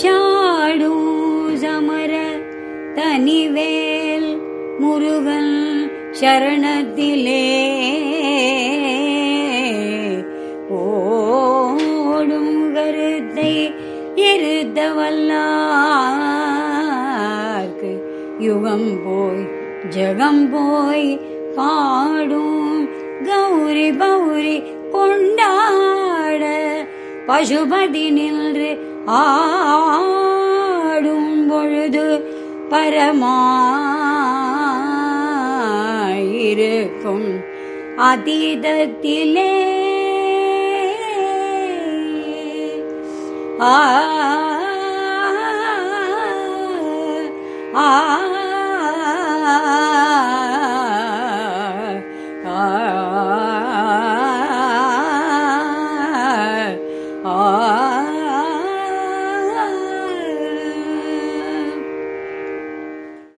ஷாடூசமர தனிவேல் முருகன் சரணத்திலே. ஓடும் கருத்தை இருத்த வல்லார்க்கு யுகம் போய் ஜகம் போய் பாடும் கௌரி பௌரி கொண்டா பசுபதி நின்று ஆடும் பொழுது பரமாயிருக்கும். அதீதத்திலே ஆ ஆ ah